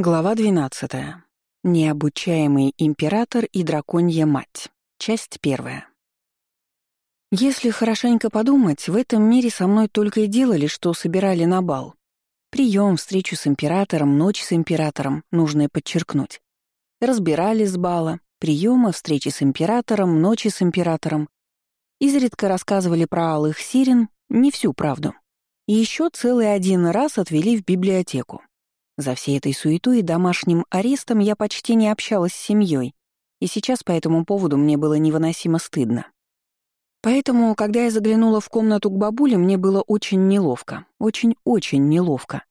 Глава 12. Необучаемый император и драконья мать. Часть первая. Если хорошенько подумать, в этом мире со мной только и делали, что собирали на бал. Прием, встречу с императором, ночь с императором, нужно подчеркнуть. Разбирали с бала, приемы, встречи с императором, ночи с императором. Изредка рассказывали про алых сирен, не всю правду. И еще целый один раз отвели в библиотеку. За всей этой суетой и домашним арестом я почти не общалась с семьей, и сейчас по этому поводу мне было невыносимо стыдно. Поэтому, когда я заглянула в комнату к бабуле, мне было очень неловко, очень-очень неловко.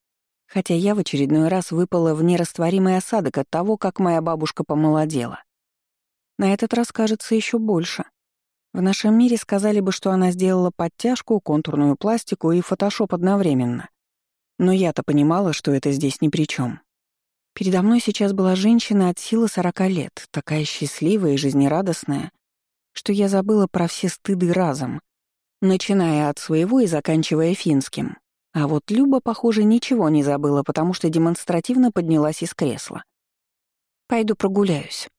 Хотя я в очередной раз выпала в нерастворимый осадок от того, как моя бабушка помолодела. На этот раз, кажется, еще больше. В нашем мире сказали бы, что она сделала подтяжку, контурную пластику и фотошоп одновременно. Но я-то понимала, что это здесь ни при чем. Передо мной сейчас была женщина от силы сорока лет, такая счастливая и жизнерадостная, что я забыла про все стыды разом, начиная от своего и заканчивая финским. А вот Люба, похоже, ничего не забыла, потому что демонстративно поднялась из кресла. «Пойду прогуляюсь».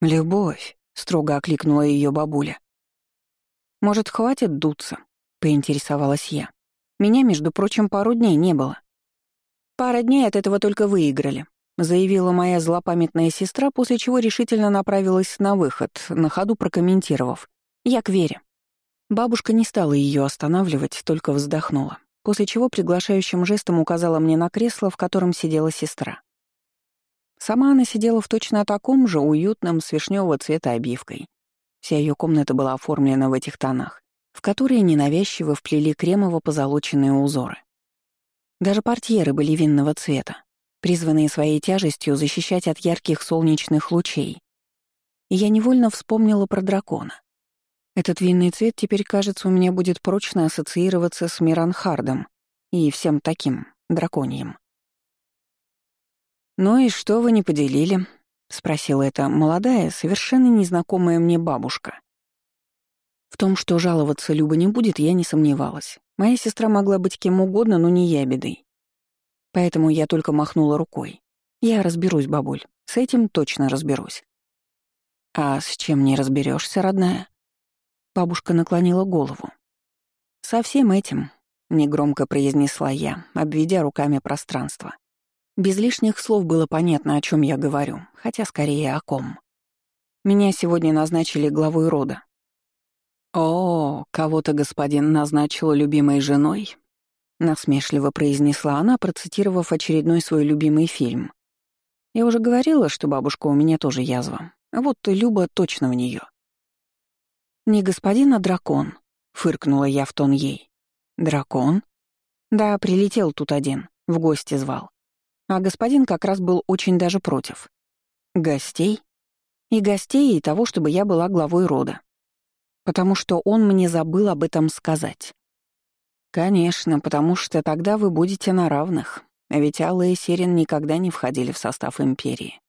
«Любовь», — строго окликнула ее бабуля. «Может, хватит дуться?» — поинтересовалась я. Меня, между прочим, пару дней не было. Пара дней от этого только выиграли, заявила моя злопамятная сестра, после чего решительно направилась на выход, на ходу прокомментировав. «Я к Вере». Бабушка не стала ее останавливать, только вздохнула, после чего приглашающим жестом указала мне на кресло, в котором сидела сестра. Сама она сидела в точно таком же уютном с вишневого цвета обивкой. Вся ее комната была оформлена в этих тонах в которые ненавязчиво вплели кремово-позолоченные узоры. Даже портьеры были винного цвета, призванные своей тяжестью защищать от ярких солнечных лучей. И я невольно вспомнила про дракона. Этот винный цвет теперь, кажется, у меня будет прочно ассоциироваться с Миранхардом и всем таким, драконьем. «Ну и что вы не поделили?» — спросила эта молодая, совершенно незнакомая мне бабушка. В том, что жаловаться Люба не будет, я не сомневалась. Моя сестра могла быть кем угодно, но не ябедой. Поэтому я только махнула рукой. Я разберусь, бабуль. С этим точно разберусь. А с чем не разберешься, родная? Бабушка наклонила голову. Со всем этим, негромко произнесла я, обведя руками пространство. Без лишних слов было понятно, о чем я говорю, хотя скорее о ком. Меня сегодня назначили главой рода, «О, кого-то господин назначил любимой женой?» — насмешливо произнесла она, процитировав очередной свой любимый фильм. «Я уже говорила, что бабушка у меня тоже язва. Вот Люба точно в нее. «Не господин, а дракон», — фыркнула я в тон ей. «Дракон?» «Да, прилетел тут один, в гости звал. А господин как раз был очень даже против. Гостей? И гостей, и того, чтобы я была главой рода потому что он мне забыл об этом сказать. Конечно, потому что тогда вы будете на равных, а ведь Алла и никогда не входили в состав Империи.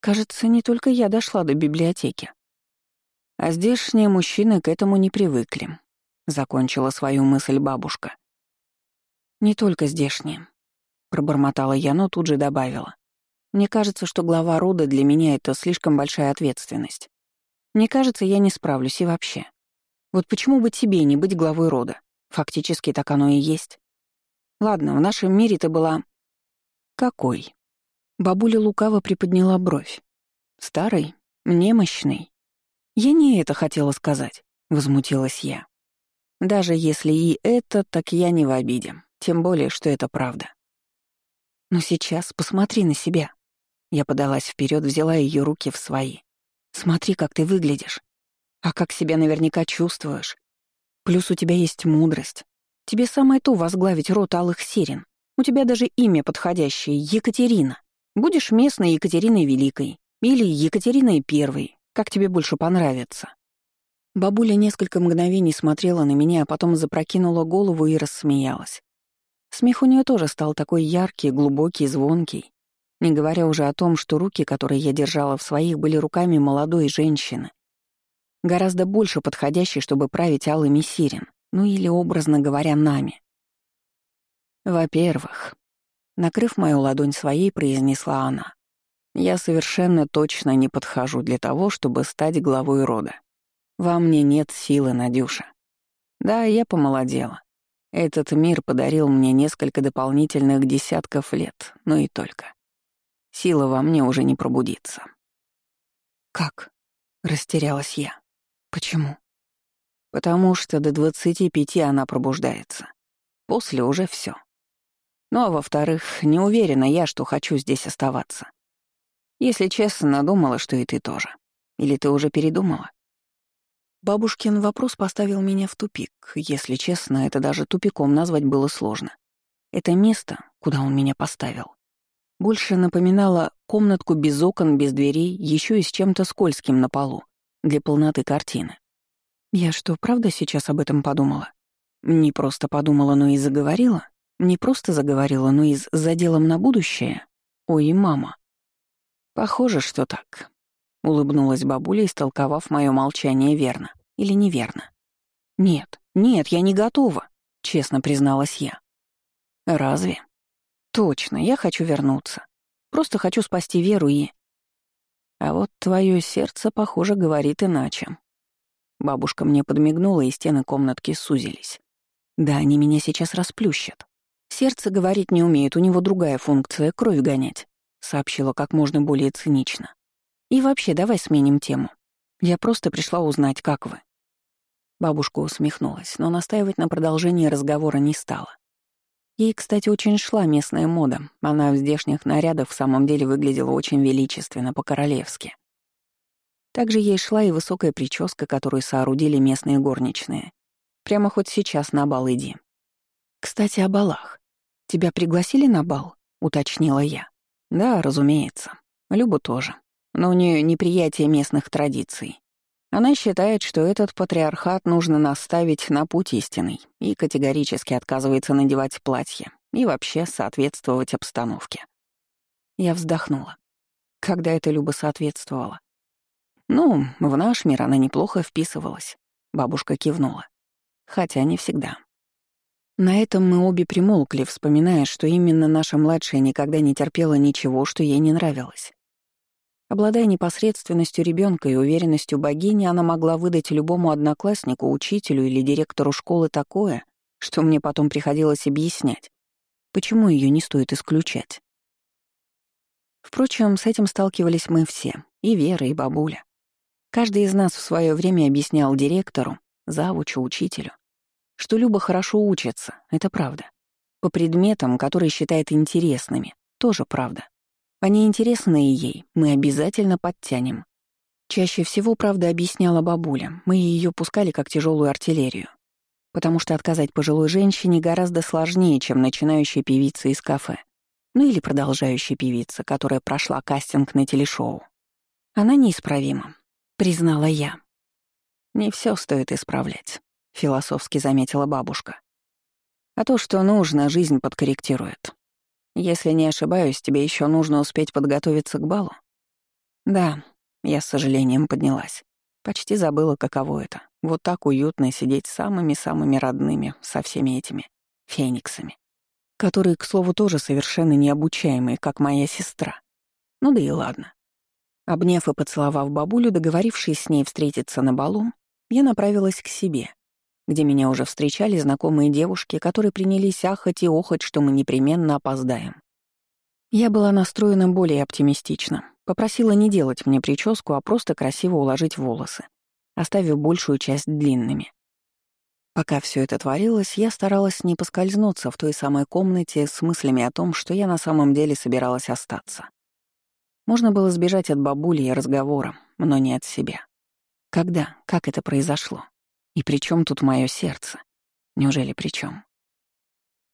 Кажется, не только я дошла до библиотеки. А здешние мужчины к этому не привыкли, — закончила свою мысль бабушка. «Не только здешние», — пробормотала я, но тут же добавила. «Мне кажется, что глава рода для меня — это слишком большая ответственность. Мне кажется, я не справлюсь и вообще. Вот почему бы тебе не быть главой рода? Фактически так оно и есть. Ладно, в нашем мире ты была... Какой? Бабуля лукаво приподняла бровь. Старый? Немощный? Я не это хотела сказать, возмутилась я. Даже если и это, так я не в обиде. Тем более, что это правда. Но сейчас посмотри на себя. Я подалась вперед, взяла ее руки в свои. Смотри, как ты выглядишь. А как себя наверняка чувствуешь. Плюс у тебя есть мудрость. Тебе самое то возглавить род алых сирен. У тебя даже имя подходящее — Екатерина. Будешь местной Екатериной Великой. Или Екатериной Первой, как тебе больше понравится. Бабуля несколько мгновений смотрела на меня, а потом запрокинула голову и рассмеялась. Смех у нее тоже стал такой яркий, глубокий, звонкий. Не говоря уже о том, что руки, которые я держала в своих, были руками молодой женщины. Гораздо больше подходящей, чтобы править алыми сирен, ну или, образно говоря, нами. Во-первых, Накрыв мою ладонь своей, произнесла она. «Я совершенно точно не подхожу для того, чтобы стать главой рода. Во мне нет силы, Надюша. Да, я помолодела. Этот мир подарил мне несколько дополнительных десятков лет, но и только. Сила во мне уже не пробудится». «Как?» — растерялась я. «Почему?» «Потому что до двадцати пяти она пробуждается. После уже все. Ну а во-вторых, не уверена я, что хочу здесь оставаться. Если честно, думала, что и ты тоже. Или ты уже передумала? Бабушкин вопрос поставил меня в тупик. Если честно, это даже тупиком назвать было сложно. Это место, куда он меня поставил, больше напоминало комнатку без окон, без дверей, еще и с чем-то скользким на полу, для полноты картины. Я что, правда сейчас об этом подумала? Не просто подумала, но и заговорила? Не просто заговорила, но и с заделом на будущее? Ой, мама. Похоже, что так. Улыбнулась бабуля, истолковав мое молчание верно. Или неверно. Нет, нет, я не готова, честно призналась я. Разве? Точно, я хочу вернуться. Просто хочу спасти Веру и... А вот твое сердце, похоже, говорит иначе. Бабушка мне подмигнула, и стены комнатки сузились. Да, они меня сейчас расплющат. Сердце говорить не умеет, у него другая функция — кровь гонять, сообщила как можно более цинично. И вообще, давай сменим тему. Я просто пришла узнать, как вы. Бабушка усмехнулась, но настаивать на продолжении разговора не стала. Ей, кстати, очень шла местная мода. Она в здешних нарядах в самом деле выглядела очень величественно, по-королевски. Также ей шла и высокая прическа, которую соорудили местные горничные. Прямо хоть сейчас на бал иди. «Кстати, о балах. Тебя пригласили на бал?» — уточнила я. «Да, разумеется. Любу тоже. Но у нее неприятие местных традиций. Она считает, что этот патриархат нужно наставить на путь истинный и категорически отказывается надевать платье и вообще соответствовать обстановке. Я вздохнула. Когда это Люба соответствовала? Ну, в наш мир она неплохо вписывалась. Бабушка кивнула. Хотя не всегда. На этом мы обе примолкли, вспоминая, что именно наша младшая никогда не терпела ничего, что ей не нравилось. Обладая непосредственностью ребенка и уверенностью богини, она могла выдать любому однокласснику, учителю или директору школы такое, что мне потом приходилось объяснять, почему ее не стоит исключать. Впрочем, с этим сталкивались мы все, и Вера, и бабуля. Каждый из нас в свое время объяснял директору, завучу, учителю, что Люба хорошо учится, это правда. По предметам, которые считает интересными, тоже правда. Они интересные ей, мы обязательно подтянем. Чаще всего, правда, объясняла бабуля, мы ее пускали как тяжелую артиллерию. Потому что отказать пожилой женщине гораздо сложнее, чем начинающей певице из кафе. Ну или продолжающей певица, которая прошла кастинг на телешоу. Она неисправима, признала я. Не все стоит исправлять, философски заметила бабушка. А то, что нужно, жизнь подкорректирует. Если не ошибаюсь, тебе еще нужно успеть подготовиться к балу. Да, я с сожалением поднялась. Почти забыла, каково это. Вот так уютно сидеть с самыми-самыми родными, со всеми этими фениксами. Которые, к слову, тоже совершенно необучаемые, как моя сестра. Ну да и ладно. Обняв и поцеловав бабулю, договорившись с ней встретиться на балу, я направилась к себе, где меня уже встречали знакомые девушки, которые принялись ахать и охать, что мы непременно опоздаем. Я была настроена более оптимистично. Попросила не делать мне прическу, а просто красиво уложить волосы, оставив большую часть длинными. Пока все это творилось, я старалась не поскользнуться в той самой комнате с мыслями о том, что я на самом деле собиралась остаться. Можно было сбежать от бабули и разговора, но не от себя. Когда? Как это произошло? И при чем тут мое сердце? Неужели при чем?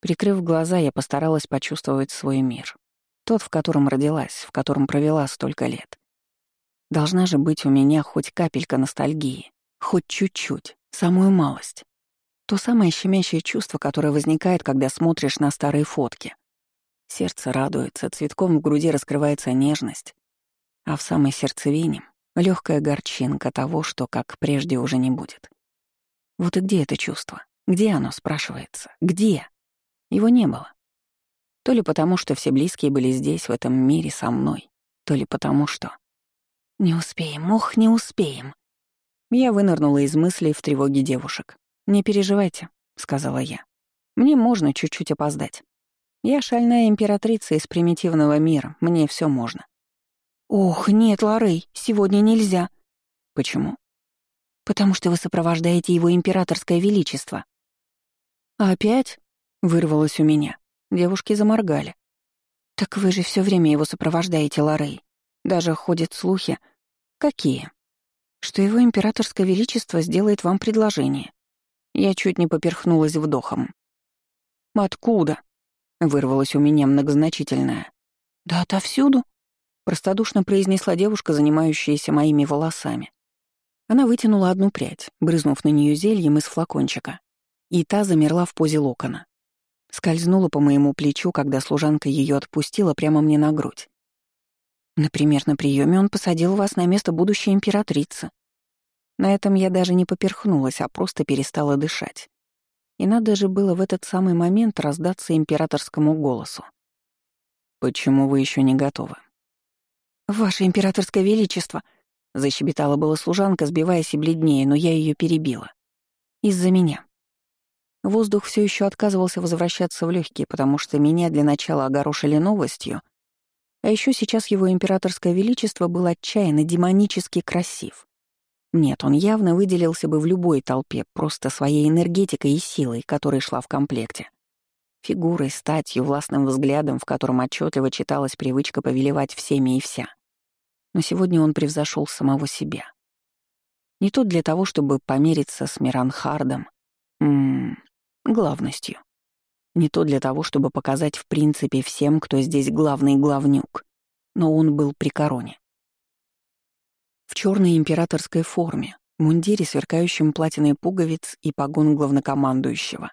Прикрыв глаза, я постаралась почувствовать свой мир. Тот, в котором родилась, в котором провела столько лет. Должна же быть у меня хоть капелька ностальгии, хоть чуть-чуть, самую малость. То самое щемящее чувство, которое возникает, когда смотришь на старые фотки. Сердце радуется, цветком в груди раскрывается нежность, а в самой сердцевине — легкая горчинка того, что как прежде уже не будет. Вот и где это чувство? Где оно, спрашивается? Где? Его не было. То ли потому, что все близкие были здесь, в этом мире, со мной, то ли потому, что... «Не успеем, ох, не успеем!» Я вынырнула из мыслей в тревоге девушек. «Не переживайте», — сказала я. «Мне можно чуть-чуть опоздать. Я шальная императрица из примитивного мира, мне все можно». «Ох, нет, Лорей, сегодня нельзя». «Почему?» «Потому что вы сопровождаете его императорское величество». «Опять?» — вырвалось у меня. Девушки заморгали. «Так вы же все время его сопровождаете, Лорей. Даже ходят слухи. Какие? Что его императорское величество сделает вам предложение. Я чуть не поперхнулась вдохом. «Откуда?» — вырвалось у меня многозначительное. «Да отовсюду», — простодушно произнесла девушка, занимающаяся моими волосами. Она вытянула одну прядь, брызнув на нее зельем из флакончика, и та замерла в позе локона. Скользнула по моему плечу, когда служанка ее отпустила прямо мне на грудь. Например, на приеме он посадил вас на место будущей императрицы. На этом я даже не поперхнулась, а просто перестала дышать. И надо же было в этот самый момент раздаться императорскому голосу. «Почему вы еще не готовы?» «Ваше императорское величество!» — защебетала была служанка, сбиваясь и бледнее, но я ее перебила. «Из-за меня. Воздух все еще отказывался возвращаться в легкие, потому что меня для начала огорошили новостью, а еще сейчас его императорское величество был отчаянно демонически красив. Нет, он явно выделился бы в любой толпе, просто своей энергетикой и силой, которая шла в комплекте. Фигурой, статью, властным взглядом, в котором отчетливо читалась привычка повелевать всеми и вся. Но сегодня он превзошел самого себя. Не то для того, чтобы помериться с Миранхардом, м -м, главностью. Не то для того, чтобы показать в принципе всем, кто здесь главный главнюк, но он был при короне. В черной императорской форме, мундире, сверкающем платиной пуговиц и погон главнокомандующего.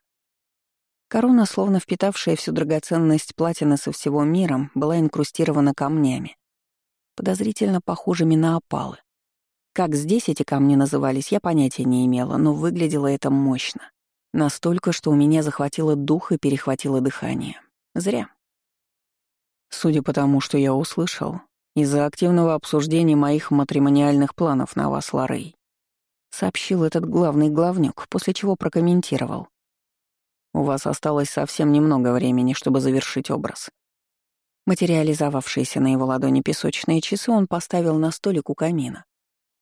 Корона, словно впитавшая всю драгоценность платины со всего мира, была инкрустирована камнями, подозрительно похожими на опалы. Как здесь эти камни назывались, я понятия не имела, но выглядело это мощно. Настолько, что у меня захватило дух и перехватило дыхание. Зря. Судя по тому, что я услышал, из-за активного обсуждения моих матримониальных планов на вас, Лорей, сообщил этот главный главнюк, после чего прокомментировал. У вас осталось совсем немного времени, чтобы завершить образ. Материализовавшиеся на его ладони песочные часы он поставил на столик у камина.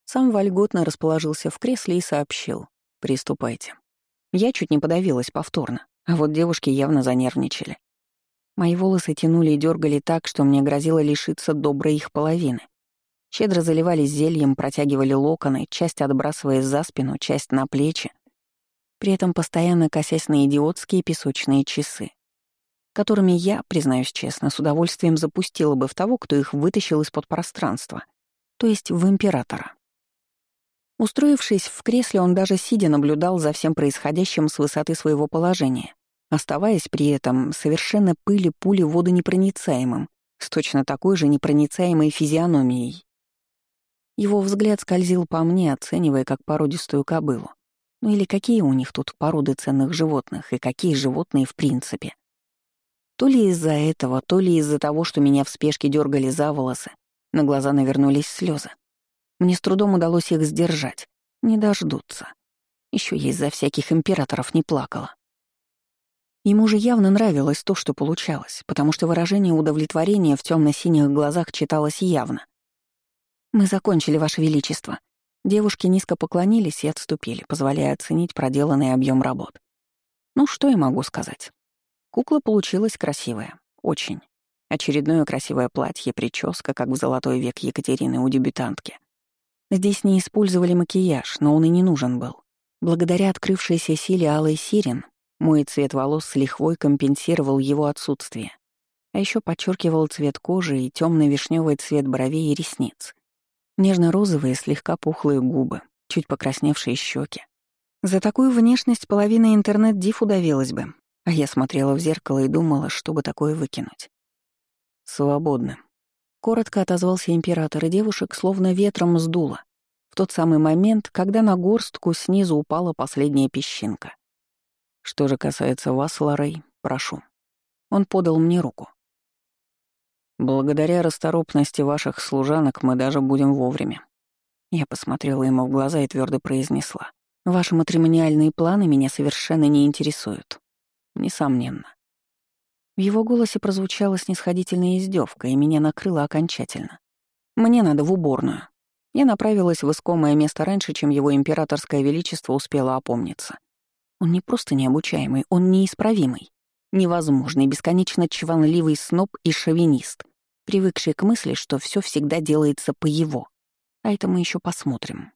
Сам вольготно расположился в кресле и сообщил. «Приступайте». Я чуть не подавилась повторно, а вот девушки явно занервничали. Мои волосы тянули и дергали так, что мне грозило лишиться доброй их половины. Щедро заливались зельем, протягивали локоны, часть отбрасывая за спину, часть на плечи, при этом постоянно косясь на идиотские песочные часы, которыми я, признаюсь честно, с удовольствием запустила бы в того, кто их вытащил из-под пространства, то есть в императора. Устроившись в кресле, он даже сидя наблюдал за всем происходящим с высоты своего положения, оставаясь при этом совершенно пыли пули водонепроницаемым, с точно такой же непроницаемой физиономией. Его взгляд скользил по мне, оценивая как породистую кобылу. Ну или какие у них тут породы ценных животных, и какие животные в принципе. То ли из-за этого, то ли из-за того, что меня в спешке дергали за волосы, на глаза навернулись слезы. Мне с трудом удалось их сдержать. Не дождутся. Еще я из-за всяких императоров не плакала. Ему же явно нравилось то, что получалось, потому что выражение удовлетворения в темно-синих глазах читалось явно. «Мы закончили, Ваше Величество». Девушки низко поклонились и отступили, позволяя оценить проделанный объем работ. Ну, что я могу сказать? Кукла получилась красивая. Очень. Очередное красивое платье, прическа, как в золотой век Екатерины у дебютантки. Здесь не использовали макияж, но он и не нужен был. Благодаря открывшейся силе алой сирен, мой цвет волос с лихвой компенсировал его отсутствие. А еще подчеркивал цвет кожи и темно вишневый цвет бровей и ресниц. Нежно-розовые, слегка пухлые губы, чуть покрасневшие щеки. За такую внешность половина интернет-див удавилась бы, а я смотрела в зеркало и думала, чтобы такое выкинуть. Свободно. Коротко отозвался император, и девушек словно ветром сдуло. В тот самый момент, когда на горстку снизу упала последняя песчинка. Что же касается вас, Лорей, прошу. Он подал мне руку. «Благодаря расторопности ваших служанок мы даже будем вовремя». Я посмотрела ему в глаза и твердо произнесла. «Ваши матримониальные планы меня совершенно не интересуют». «Несомненно». В его голосе прозвучала снисходительная издевка, и меня накрыло окончательно. «Мне надо в уборную». Я направилась в искомое место раньше, чем его императорское величество успело опомниться. Он не просто необучаемый, он неисправимый. Невозможный, бесконечно чванливый сноб и шовинист, привыкший к мысли, что все всегда делается по его. А это мы еще посмотрим.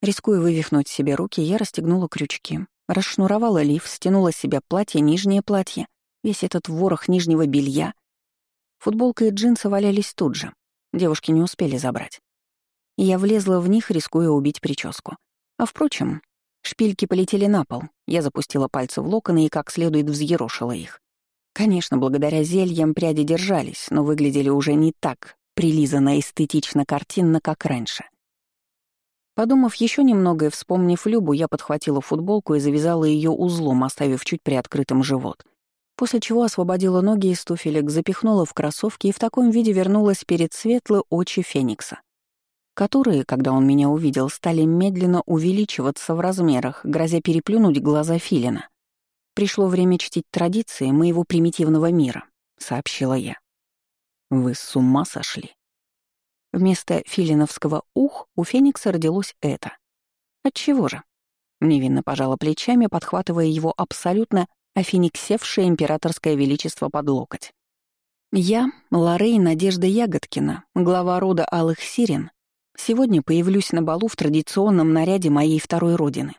Рискуя вывихнуть себе руки, я расстегнула крючки, расшнуровала лиф, стянула с себя платье, нижнее платье, весь этот ворох нижнего белья. Футболка и джинсы валялись тут же. Девушки не успели забрать. Я влезла в них, рискуя убить прическу. А впрочем, шпильки полетели на пол. Я запустила пальцы в локоны и как следует взъерошила их. Конечно, благодаря зельям пряди держались, но выглядели уже не так прилизанно эстетично картинно, как раньше. Подумав еще немного и вспомнив Любу, я подхватила футболку и завязала ее узлом, оставив чуть приоткрытым живот. После чего освободила ноги из туфелек, запихнула в кроссовки и в таком виде вернулась перед светлые очи Феникса которые, когда он меня увидел, стали медленно увеличиваться в размерах, грозя переплюнуть глаза Филина. «Пришло время чтить традиции моего примитивного мира», — сообщила я. «Вы с ума сошли?» Вместо филиновского «ух» у Феникса родилось это. Отчего же? Невинно пожала плечами, подхватывая его абсолютно офениксевшее императорское величество под локоть. Я, Лорей Надежда Ягодкина, глава рода Алых Сирен, Сегодня появлюсь на балу в традиционном наряде моей второй родины.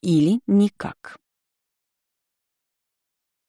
Или никак.